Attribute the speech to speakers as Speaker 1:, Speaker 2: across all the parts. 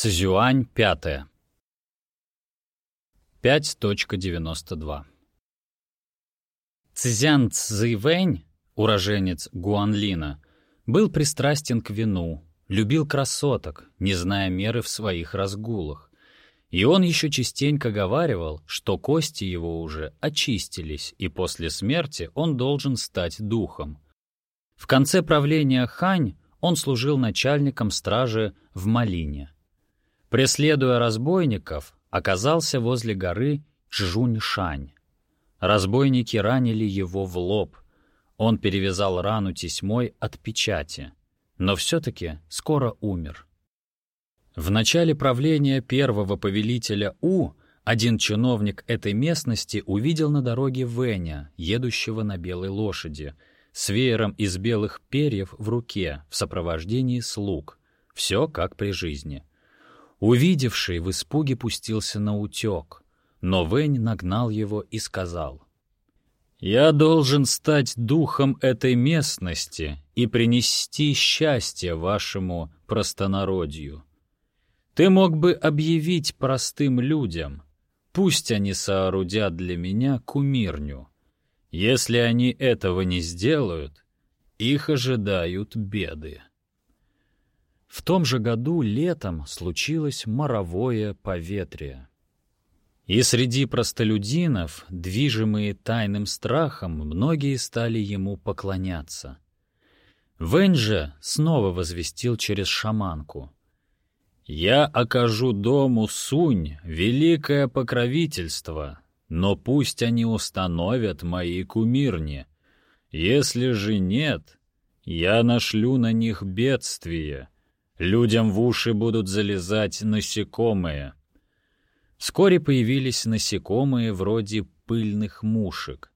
Speaker 1: Цзюань, пятое. 5.92 Цзян Цзэйвэнь, уроженец Гуанлина, был пристрастен к вину, любил красоток, не зная меры в своих разгулах. И он еще частенько говаривал, что кости его уже очистились, и после смерти он должен стать духом. В конце правления Хань он служил начальником стражи в Малине. Преследуя разбойников, оказался возле горы Чжуньшань. Разбойники ранили его в лоб. Он перевязал рану тесьмой от печати, но все-таки скоро умер. В начале правления первого повелителя У один чиновник этой местности увидел на дороге Веня, едущего на белой лошади, с веером из белых перьев в руке, в сопровождении слуг. Все как при жизни. Увидевший в испуге пустился на утек, но Вэнь нагнал его и сказал, «Я должен стать духом этой местности и принести счастье вашему простонародью. Ты мог бы объявить простым людям, пусть они соорудят для меня кумирню. Если они этого не сделают, их ожидают беды». В том же году летом случилось моровое поветрие. И среди простолюдинов, движимые тайным страхом, многие стали ему поклоняться. Вэнь снова возвестил через шаманку. «Я окажу дому Сунь великое покровительство, но пусть они установят мои кумирни. Если же нет, я нашлю на них бедствие» Людям в уши будут залезать насекомые. Вскоре появились насекомые вроде пыльных мушек.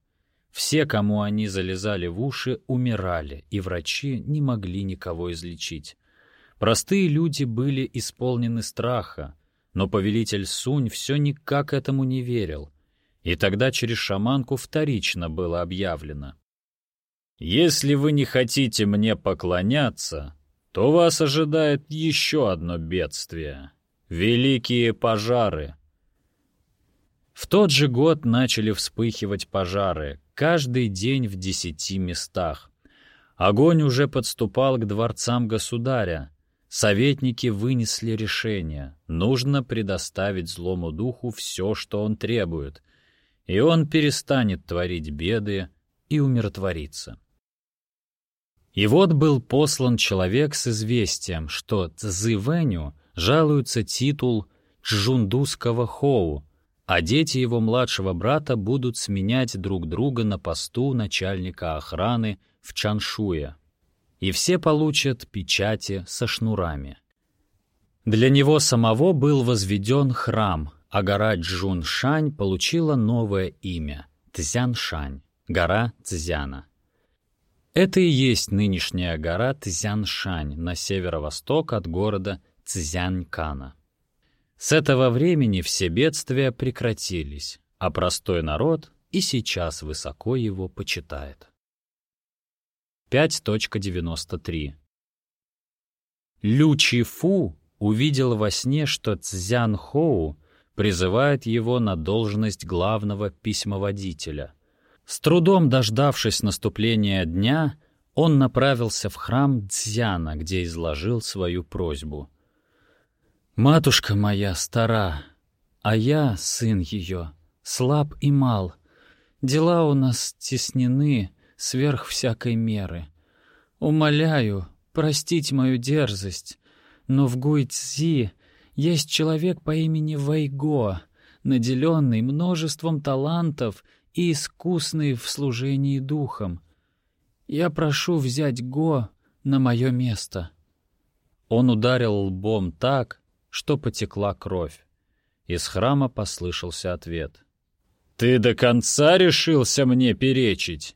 Speaker 1: Все, кому они залезали в уши, умирали, и врачи не могли никого излечить. Простые люди были исполнены страха, но повелитель Сунь все никак этому не верил. И тогда через шаманку вторично было объявлено. «Если вы не хотите мне поклоняться, то вас ожидает еще одно бедствие — великие пожары. В тот же год начали вспыхивать пожары, каждый день в десяти местах. Огонь уже подступал к дворцам государя. Советники вынесли решение. Нужно предоставить злому духу все, что он требует, и он перестанет творить беды и умиротворится. И вот был послан человек с известием, что Цзы Вэню жалуется титул Чжундуского Хоу, а дети его младшего брата будут сменять друг друга на посту начальника охраны в Чаншуе. И все получат печати со шнурами. Для него самого был возведен храм, а гора Джуншань получила новое имя — Цзяншань, гора Цзяна. Это и есть нынешняя гора Цзяншань на северо-восток от города Цзянькана. С этого времени все бедствия прекратились, а простой народ и сейчас высоко его почитает. 5.93 Лю Чифу увидел во сне, что Цзян Хоу призывает его на должность главного письмоводителя — с трудом дождавшись наступления дня, он направился в храм Дзяна, где изложил свою просьбу. «Матушка моя стара, а я, сын ее, слаб и мал. Дела у нас теснены сверх всякой меры. Умоляю, простить мою дерзость, но в Гуйцзи есть человек по имени Вайго, наделенный множеством талантов и искусный в служении духом. Я прошу взять Го на мое место». Он ударил лбом так, что потекла кровь. Из храма послышался ответ. «Ты до конца решился мне перечить?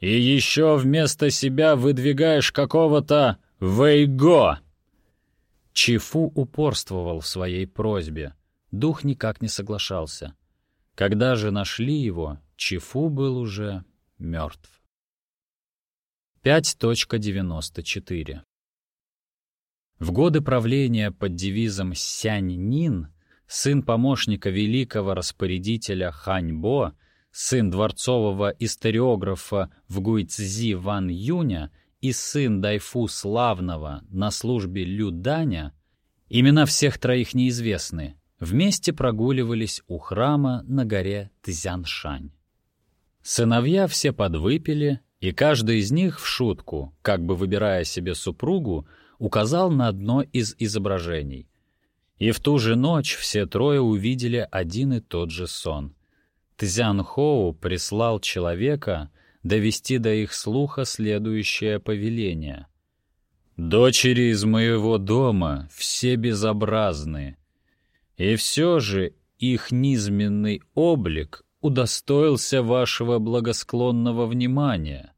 Speaker 1: И еще вместо себя выдвигаешь какого-то Вейго!» Чифу упорствовал в своей просьбе. Дух никак не соглашался. Когда же нашли его, Чифу был уже мертв. 5.94 В годы правления под девизом «Сянь-Нин» сын помощника великого распорядителя Ханьбо, сын дворцового историографа в Гуйцзи Ван Юня и сын Дайфу Славного на службе Лю Даня, имена всех троих неизвестны, вместе прогуливались у храма на горе Цзяншань. Сыновья все подвыпили, и каждый из них в шутку, как бы выбирая себе супругу, указал на одно из изображений. И в ту же ночь все трое увидели один и тот же сон. Цзян Хоу прислал человека довести до их слуха следующее повеление. «Дочери из моего дома все безобразны, и все же их низменный облик удостоился вашего благосклонного внимания.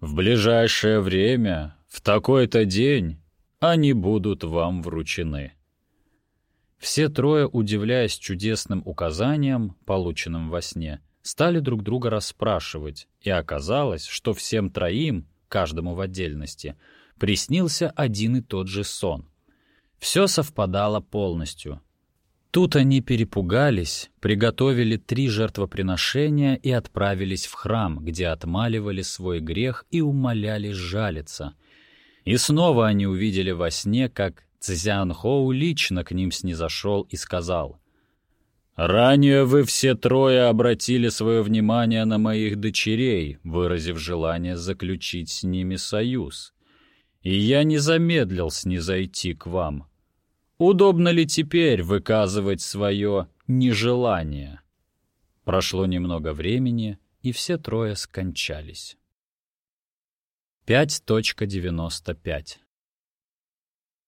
Speaker 1: В ближайшее время, в такой-то день, они будут вам вручены». Все трое, удивляясь чудесным указаниям, полученным во сне, стали друг друга расспрашивать, и оказалось, что всем троим, каждому в отдельности, приснился один и тот же сон. Все совпадало полностью. Тут они перепугались, приготовили три жертвоприношения и отправились в храм, где отмаливали свой грех и умоляли жалиться. И снова они увидели во сне, как Цзян Хоу лично к ним снизошел и сказал, «Ранее вы все трое обратили свое внимание на моих дочерей, выразив желание заключить с ними союз. И я не замедлил снизойти к вам». Удобно ли теперь выказывать свое нежелание? Прошло немного времени, и все трое скончались. 5.95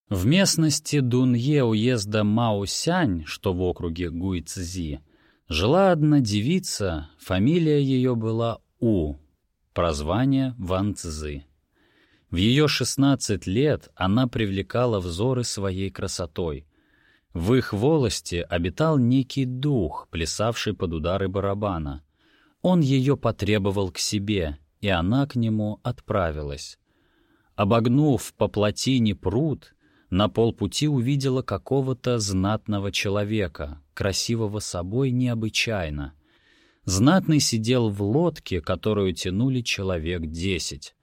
Speaker 1: В местности Дунье уезда Маосянь, что в округе Гуйцзи, жила одна девица, фамилия ее была У, прозвание Ван Цзы. В ее 16 лет она привлекала взоры своей красотой. В их волости обитал некий дух, плясавший под удары барабана. Он ее потребовал к себе, и она к нему отправилась. Обогнув по плотине пруд, на полпути увидела какого-то знатного человека, красивого собой необычайно. Знатный сидел в лодке, которую тянули человек десять.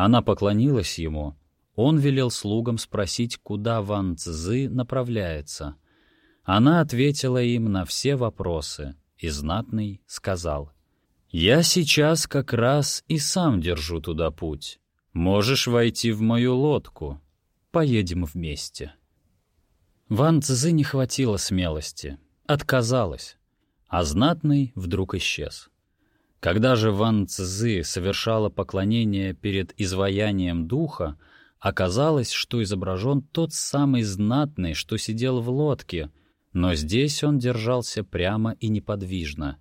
Speaker 1: Она поклонилась ему. Он велел слугам спросить, куда Ван Цзы направляется. Она ответила им на все вопросы, и знатный сказал, «Я сейчас как раз и сам держу туда путь. Можешь войти в мою лодку. Поедем вместе». Ван Цзы не хватило смелости, отказалась, а знатный вдруг исчез. Когда же Ван Цзы совершала поклонение перед изваянием духа, оказалось, что изображен тот самый знатный, что сидел в лодке, но здесь он держался прямо и неподвижно,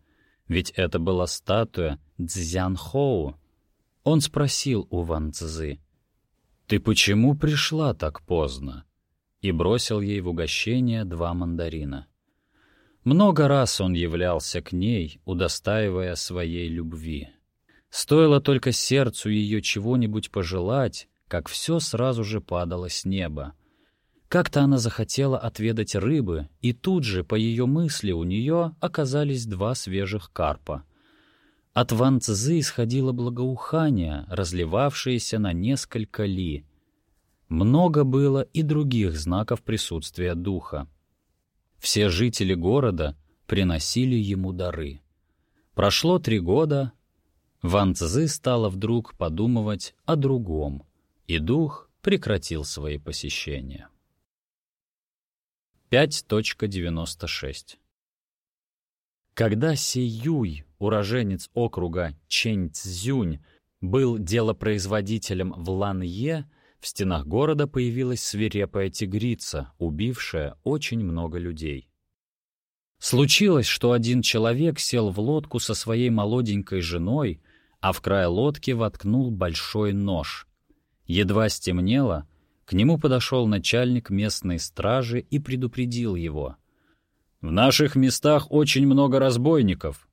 Speaker 1: ведь это была статуя Цзянхоу. Он спросил у Ван Цзы, «Ты почему пришла так поздно?» и бросил ей в угощение два мандарина. Много раз он являлся к ней, удостаивая своей любви. Стоило только сердцу ее чего-нибудь пожелать, как все сразу же падало с неба. Как-то она захотела отведать рыбы, и тут же, по ее мысли, у нее оказались два свежих карпа. От Ван Цзы исходило благоухание, разливавшееся на несколько ли. Много было и других знаков присутствия духа. Все жители города приносили ему дары. Прошло три года, Ван Цзы стала вдруг подумывать о другом, и дух прекратил свои посещения. 5.96 Когда Си Юй, уроженец округа Чэнь-Цзюнь, был делопроизводителем в Ланье, в стенах города появилась свирепая тигрица, убившая очень много людей. Случилось, что один человек сел в лодку со своей молоденькой женой, а в край лодки воткнул большой нож. Едва стемнело, к нему подошел начальник местной стражи и предупредил его. «В наших местах очень много разбойников.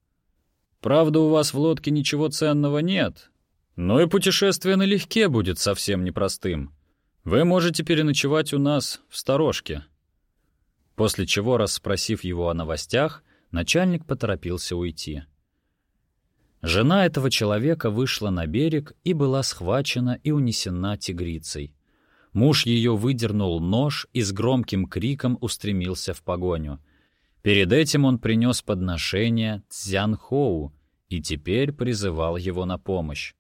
Speaker 1: Правда, у вас в лодке ничего ценного нет, но и путешествие налегке будет совсем непростым. «Вы можете переночевать у нас в сторожке». После чего, расспросив его о новостях, начальник поторопился уйти. Жена этого человека вышла на берег и была схвачена и унесена тигрицей. Муж ее выдернул нож и с громким криком устремился в погоню. Перед этим он принес подношение Цзянхоу и теперь призывал его на помощь.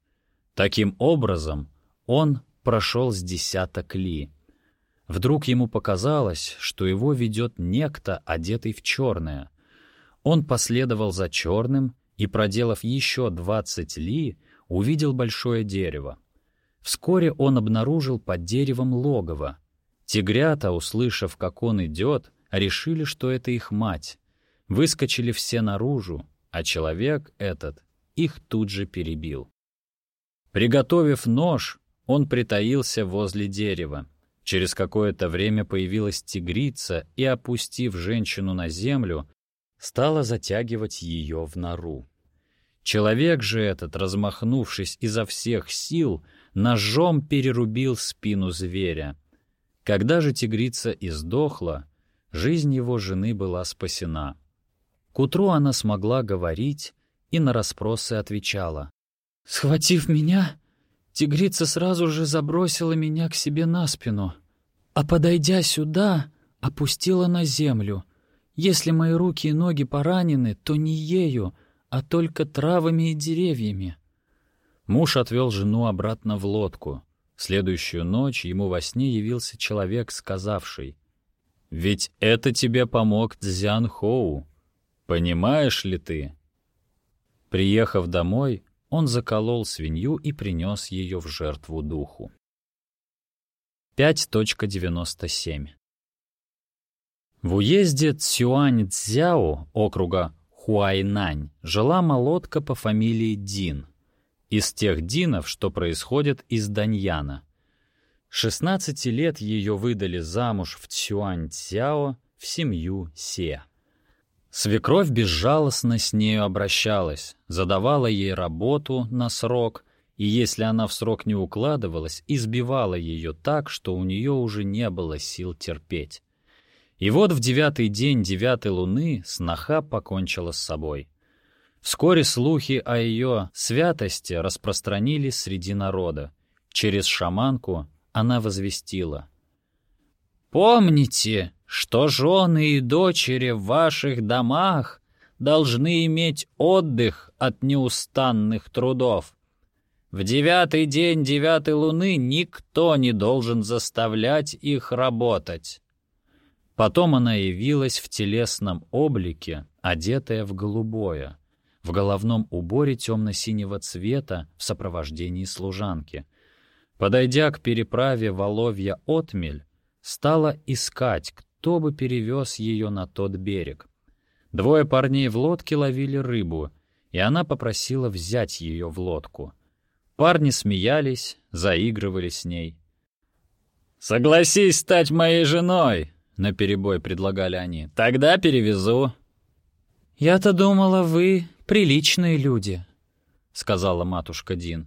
Speaker 1: Таким образом, он прошел с десяток ли. Вдруг ему показалось, что его ведет некто, одетый в черное. Он последовал за черным и, проделав еще двадцать ли, увидел большое дерево. Вскоре он обнаружил под деревом логово. Тигрята, услышав, как он идет, решили, что это их мать. Выскочили все наружу, а человек этот их тут же перебил. Приготовив нож, он притаился возле дерева. Через какое-то время появилась тигрица и, опустив женщину на землю, стала затягивать ее в нору. Человек же этот, размахнувшись изо всех сил, ножом перерубил спину зверя. Когда же тигрица издохла, жизнь его жены была спасена. К утру она смогла говорить и на расспросы отвечала. «Схватив меня, тигрица сразу же забросила меня к себе на спину, а, подойдя сюда, опустила на землю — если мои руки и ноги поранены, то не ею, а только травами и деревьями. Муж отвел жену обратно в лодку. Следующую ночь ему во сне явился человек, сказавший, «Ведь это тебе помог Цзян Хоу. Понимаешь ли ты?» Приехав домой, он заколол свинью и принес ее в жертву духу. 5.97 в уезде Цюань-Цзяо округа Хуайнань жила молодка по фамилии Дин, из тех Динов, что происходят из Даньяна. 16 лет ее выдали замуж в Цюань-Цзяо в семью Се. Свекровь безжалостно с нею обращалась, задавала ей работу на срок, и если она в срок не укладывалась, избивала ее так, что у нее уже не было сил терпеть. И вот в девятый день девятой луны сноха покончила с собой. Вскоре слухи о ее святости распространились среди народа. Через шаманку она возвестила. «Помните, что жены и дочери в ваших домах должны иметь отдых от неустанных трудов. В девятый день девятой луны никто не должен заставлять их работать. Потом она явилась в телесном облике, одетая в голубое, в головном уборе темно-синего цвета в сопровождении служанки. Подойдя к переправе Воловья-Отмель, стала искать, кто бы перевез ее на тот берег. Двое парней в лодке ловили рыбу, и она попросила взять ее в лодку. Парни смеялись, заигрывали с ней. «Согласись стать моей женой!» — наперебой предлагали они. «Тогда перевезу». «Я-то думала, вы приличные люди», — сказала матушка Дин.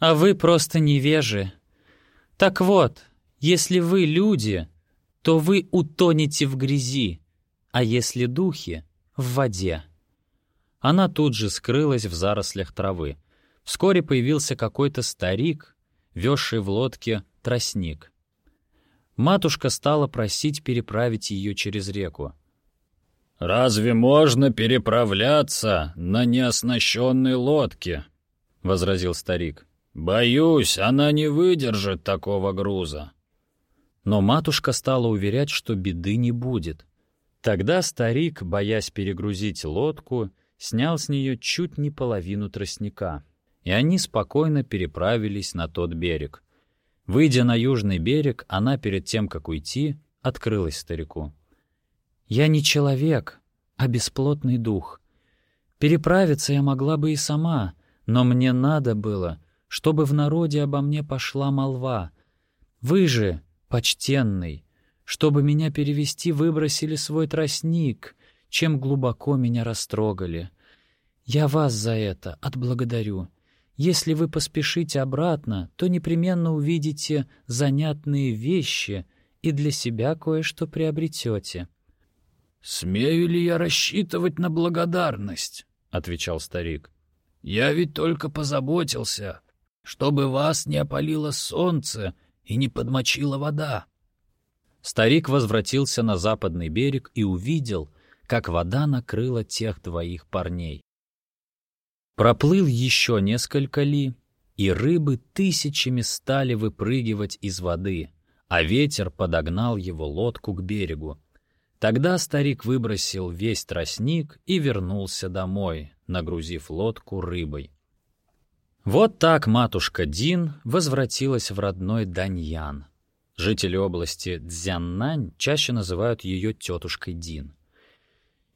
Speaker 1: «А вы просто невежи. Так вот, если вы люди, то вы утонете в грязи, а если духи — в воде». Она тут же скрылась в зарослях травы. Вскоре появился какой-то старик, везший в лодке тростник. Матушка стала просить переправить ее через реку. «Разве можно переправляться на неоснащенной лодке?» — возразил старик. «Боюсь, она не выдержит такого груза». Но матушка стала уверять, что беды не будет. Тогда старик, боясь перегрузить лодку, снял с нее чуть не половину тростника, и они спокойно переправились на тот берег. Выйдя на южный берег, она перед тем, как уйти, открылась старику. «Я не человек, а бесплотный дух. Переправиться я могла бы и сама, но мне надо было, чтобы в народе обо мне пошла молва. Вы же, почтенный, чтобы меня перевести, выбросили свой тростник, чем глубоко меня растрогали. Я вас за это отблагодарю. Если вы поспешите обратно, то непременно увидите занятные вещи и для себя кое-что приобретете».
Speaker 2: «Смею ли я рассчитывать на благодарность?» — отвечал старик. «Я ведь только позаботился, чтобы вас не опалило солнце и не подмочила вода».
Speaker 1: Старик возвратился на западный берег и увидел, как вода накрыла тех двоих парней. Проплыл еще несколько ли, и рыбы тысячами стали выпрыгивать из воды, а ветер подогнал его лодку к берегу. Тогда старик выбросил весь тростник и вернулся домой, нагрузив лодку рыбой. Вот так матушка Дин возвратилась в родной Даньян. Жители области Цзяннань чаще называют ее тетушкой Дин.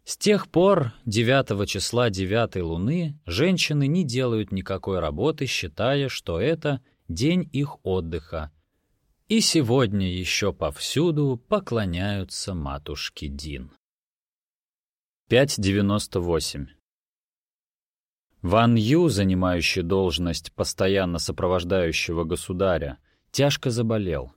Speaker 1: С тех пор, 9 числа 9 луны, женщины не делают никакой работы, считая, что это день их отдыха. И сегодня еще повсюду поклоняются матушке Дин. 5.98 Ван Ю, занимающий должность постоянно сопровождающего государя, тяжко заболел.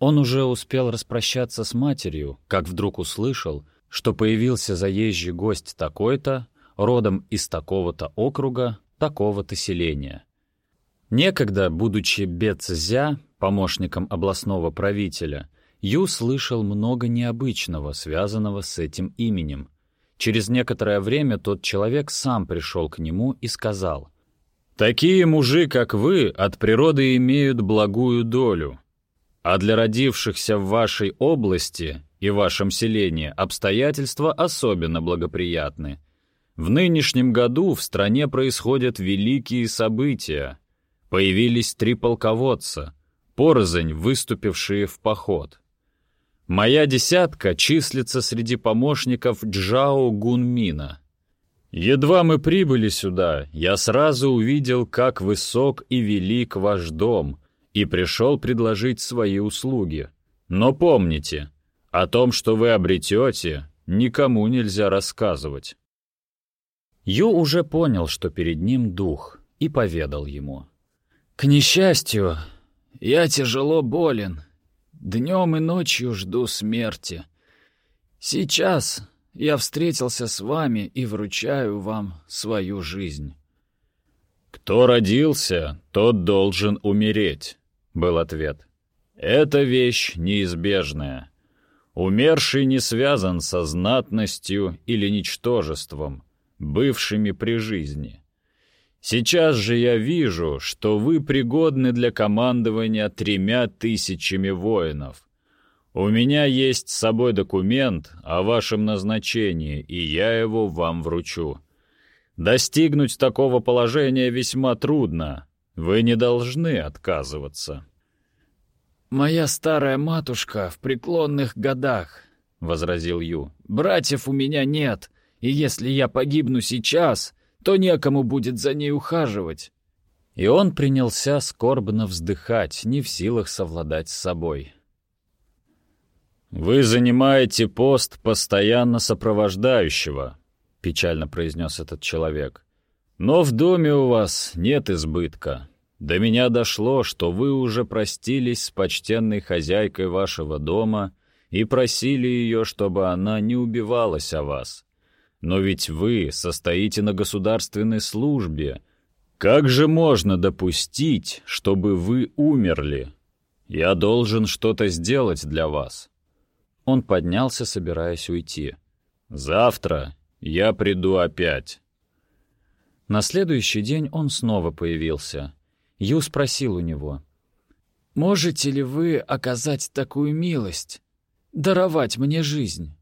Speaker 1: Он уже успел распрощаться с матерью, как вдруг услышал — что появился заезжий гость такой-то, родом из такого-то округа, такого-то селения. Некогда, будучи Бецзя, помощником областного правителя, Ю слышал много необычного, связанного с этим именем. Через некоторое время тот человек сам пришел к нему и сказал, «Такие мужи, как вы, от природы имеют благую долю, а для родившихся в вашей области и вашем селении обстоятельства особенно благоприятны. В нынешнем году в стране происходят великие события. Появились три полководца, порознь выступившие в поход. Моя десятка числится среди помощников Джао Гунмина. Едва мы прибыли сюда, я сразу увидел, как высок и велик ваш дом, и пришел предложить свои услуги. Но помните, о том, что вы обретете, никому нельзя рассказывать». Ю уже понял, что перед ним дух, и поведал ему.
Speaker 2: «К несчастью, я тяжело болен. Днем и ночью жду смерти. Сейчас я встретился с вами и вручаю вам свою жизнь».
Speaker 1: «Кто родился, тот должен умереть», — был ответ. «Это вещь неизбежная». Умерший не связан со знатностью или ничтожеством, бывшими при жизни. Сейчас же я вижу, что вы пригодны для командования тремя тысячами воинов. У меня есть с собой документ о вашем назначении, и я его вам вручу. Достигнуть такого положения весьма трудно. Вы не должны отказываться.
Speaker 2: «Моя старая матушка в преклонных годах», — возразил Ю. «Братьев у меня нет, и если я погибну сейчас, то некому будет за ней ухаживать».
Speaker 1: И он принялся скорбно вздыхать, не в силах совладать с собой. «Вы занимаете пост постоянно сопровождающего», — печально произнес этот человек. «Но в доме у вас нет избытка. До меня дошло, что вы уже простились с почтенной хозяйкой вашего дома и просили ее, чтобы она не убивалась о вас. Но ведь вы состоите на государственной службе. Как же можно допустить, чтобы вы умерли? Я должен что-то сделать для вас». Он поднялся, собираясь уйти. «Завтра я приду опять». На следующий день он снова появился — Ю спросил у него.
Speaker 2: «Можете ли вы оказать такую милость, даровать мне жизнь?»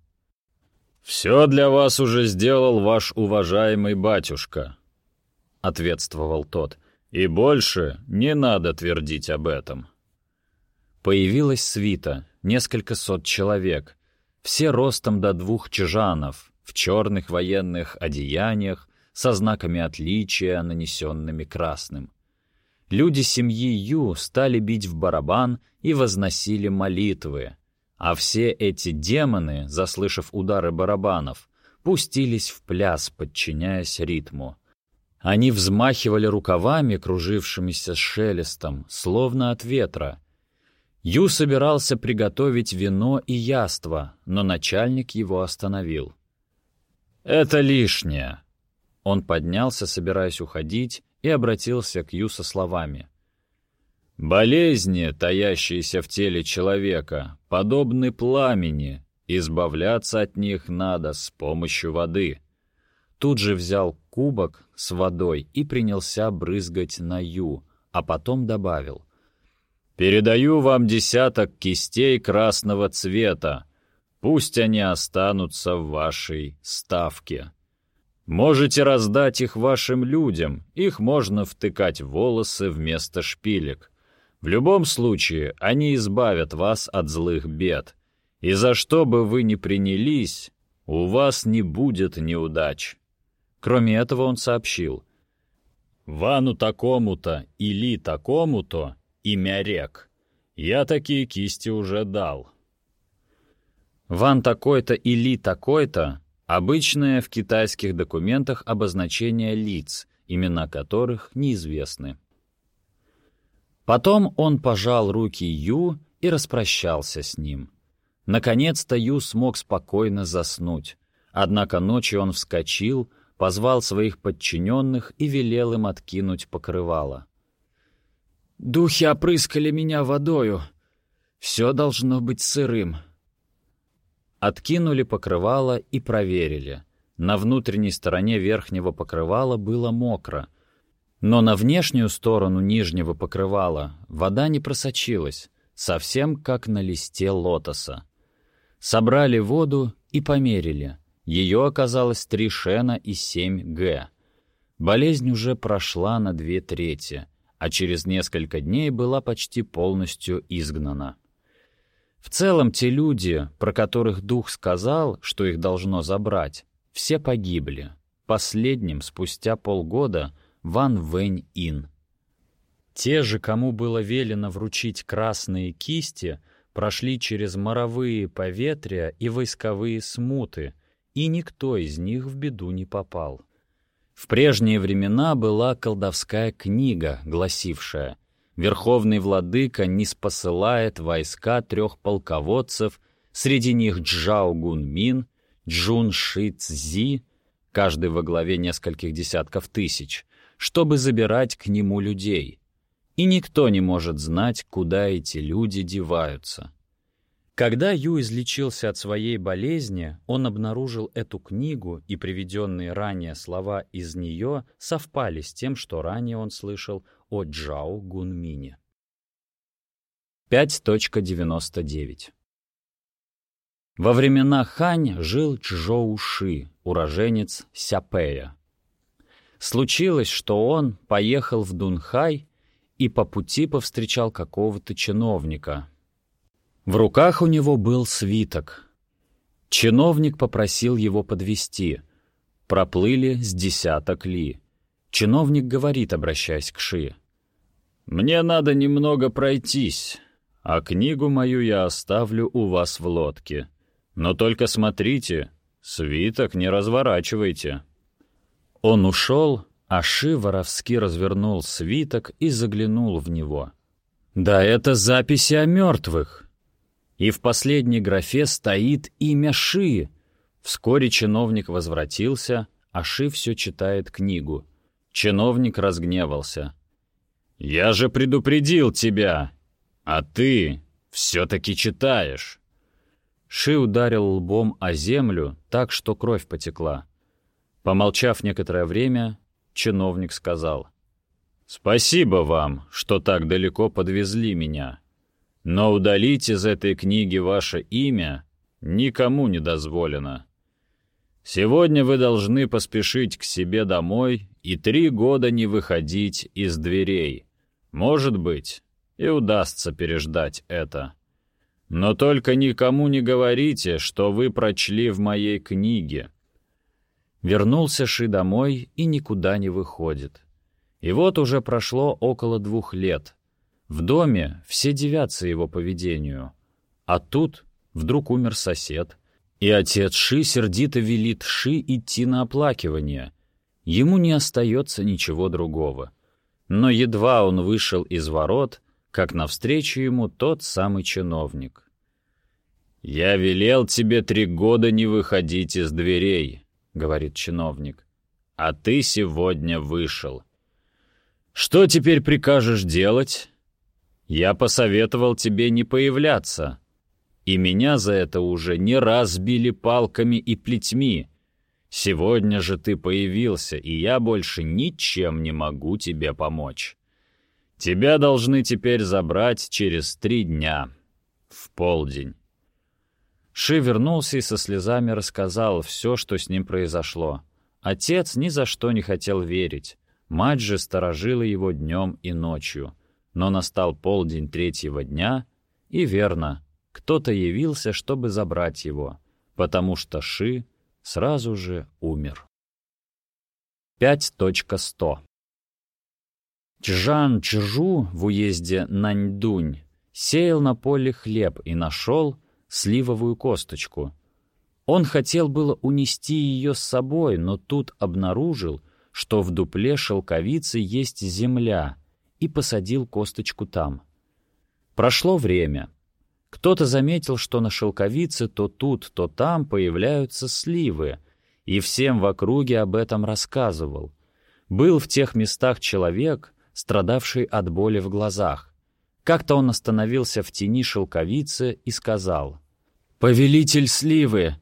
Speaker 1: «Все для вас уже сделал ваш уважаемый батюшка», — ответствовал тот. «И больше не надо твердить об этом». Появилась свита, несколько сот человек, все ростом до двух чжанов, в черных военных одеяниях, со знаками отличия, нанесенными красным люди семьи Ю стали бить в барабан и возносили молитвы, а все эти демоны, заслышав удары барабанов, пустились в пляс, подчиняясь ритму. Они взмахивали рукавами, кружившимися шелестом, словно от ветра. Ю собирался приготовить вино и яство, но начальник его остановил. «Это лишнее». Он поднялся, собираясь уходить, и обратился к Ю со словами. «Болезни, таящиеся в теле человека, подобны пламени, избавляться от них надо с помощью воды». Тут же взял кубок с водой и принялся брызгать на Ю, а потом добавил. «Передаю вам десяток кистей красного цвета. Пусть они останутся в вашей ставке». Можете раздать их вашим людям, их можно втыкать в волосы вместо шпилек. В любом случае, они избавят вас от злых бед. И за что бы вы ни принялись, у вас не будет неудач. Кроме этого он сообщил. «Вану такому-то или такому-то имя рек. Я такие кисти уже дал». Ван такой-то или такой-то Обычное в китайских документах обозначение лиц, имена которых неизвестны. Потом он пожал руки Ю и распрощался с ним. Наконец-то Ю смог спокойно заснуть. Однако ночью он вскочил, позвал своих подчиненных и велел им откинуть покрывало. «Духи опрыскали меня водою. Все должно быть сырым», Откинули покрывало и проверили. На внутренней стороне верхнего покрывала было мокро, но на внешнюю сторону нижнего покрывала вода не просочилась, совсем как на листе лотоса. Собрали воду и померили. Ее оказалось три шена и семь г. Болезнь уже прошла на две трети, а через несколько дней была почти полностью изгнана. В целом те люди, про которых дух сказал, что их должно забрать, все погибли. Последним, спустя полгода, Ван Вэнь Ин. Те же, кому было велено вручить красные кисти, прошли через моровые поветрия и войсковые смуты, и никто из них в беду не попал. В прежние времена была колдовская книга, гласившая Верховный владыка не спосылает войска трех полководцев, среди них Джао Гун Мин, Джун Ши Цзи, каждый во главе нескольких десятков тысяч, чтобы забирать к нему людей. И никто не может знать, куда эти люди деваются. Когда Ю излечился от своей болезни, он обнаружил эту книгу, и приведенные ранее слова из нее совпали с тем, что ранее он слышал о Джао Гунмине. 5.99 Во времена Хань жил Чжоу Ши, уроженец Сяпея. Случилось, что он поехал в Дунхай и по пути повстречал какого-то чиновника. В руках у него был свиток. Чиновник попросил его подвести. Проплыли с десяток ли. Чиновник говорит, обращаясь к Ши. «Мне надо немного пройтись, а книгу мою я оставлю у вас в лодке. Но только смотрите, свиток не разворачивайте». Он ушел, а Ши воровски развернул свиток и заглянул в него. «Да это записи о мертвых!» И в последней графе стоит имя Ши. Вскоре чиновник возвратился, а Ши все читает книгу — Чиновник разгневался. «Я же предупредил тебя, а ты все-таки читаешь». Ши ударил лбом о землю так, что кровь потекла. Помолчав некоторое время, чиновник сказал. «Спасибо вам, что так далеко подвезли меня. Но удалить из этой книги ваше имя никому не дозволено. Сегодня вы должны поспешить к себе домой и три года не выходить из дверей. Может быть, и удастся переждать это. Но только никому не говорите, что вы прочли в моей книге. Вернулся Ши домой и никуда не выходит. И вот уже прошло около двух лет. В доме все девятся его поведению. А тут вдруг умер сосед — и отец Ши сердито велит Ши идти на оплакивание. ему не остается ничего другого. Но едва он вышел из ворот, как навстречу ему тот самый чиновник. «Я велел тебе три года не выходить из дверей», — говорит чиновник. «А ты сегодня вышел. Что теперь прикажешь делать?» «Я посоветовал тебе не появляться, и меня за это уже не раз били палками и плетьми. Сегодня же ты появился, и я больше ничем не могу тебе помочь. Тебя должны теперь забрать через три дня, в полдень». Ши вернулся и со слезами рассказал все, что с ним произошло. Отец ни за что не хотел верить. Мать же сторожила его днем и ночью. Но настал полдень третьего дня, и верно, кто-то явился, чтобы забрать его, потому что Ши сразу же умер. 5.100 Чжан Чжу в уезде Наньдунь сеял на поле хлеб и нашел, сливовую косточку. Он хотел было унести ее с собой, но тут обнаружил, что в дупле шелковицы есть земля, и посадил косточку там. Прошло время. Кто-то заметил, что на шелковице то тут, то там появляются сливы, и всем в округе об этом рассказывал. Был в тех местах человек, страдавший от боли в глазах. Как-то он остановился в тени шелковицы и сказал — «Повелитель сливы,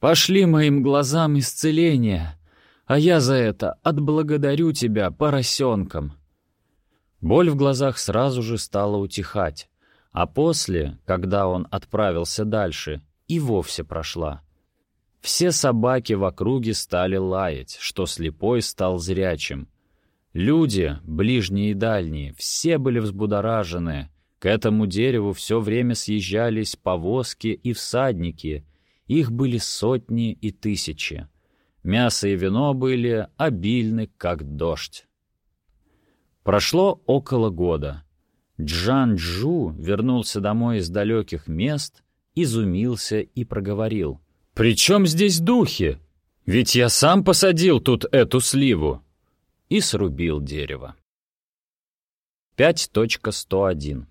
Speaker 1: пошли моим глазам исцеление, а я за это отблагодарю тебя поросенком». Боль в глазах сразу же стала утихать, а после, когда он отправился дальше, и вовсе прошла. Все собаки в округе стали лаять, что слепой стал зрячим. Люди, ближние и дальние, все были взбудоражены, к этому дереву все время съезжались повозки и всадники. Их были сотни и тысячи. Мясо и вино были обильны, как дождь. Прошло около года. Джан Джу вернулся домой из далеких мест, изумился и проговорил. «При чем здесь духи? Ведь я сам посадил тут эту сливу!» И срубил дерево. 5.101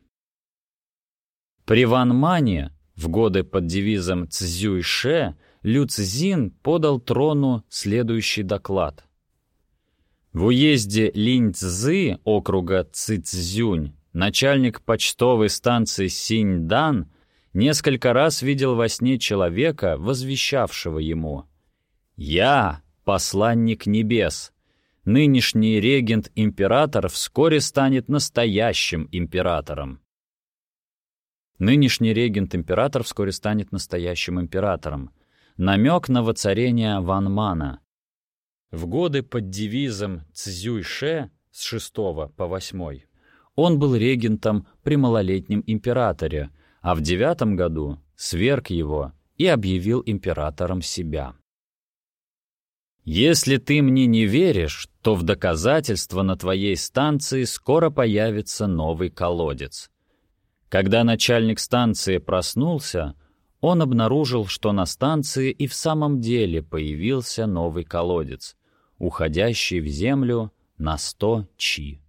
Speaker 1: при Ван Мане в годы под девизом Цзюйше Лю Цзин подал трону следующий доклад. В уезде Линь-Цзы округа Цицзюнь начальник почтовой станции Синьдан несколько раз видел во сне человека, возвещавшего ему «Я — посланник небес. Нынешний регент-император вскоре станет настоящим императором. Нынешний регент-император вскоре станет настоящим императором. Намек на воцарение Ван Мана. В годы под девизом Цзюйше с 6 по 8 он был регентом при малолетнем императоре, а в девятом году сверг его и объявил императором себя. «Если ты мне не веришь, то в доказательство на твоей станции скоро появится новый колодец. Когда начальник станции проснулся, он обнаружил, что на станции и в самом деле появился новый колодец, уходящий в землю на сто чи.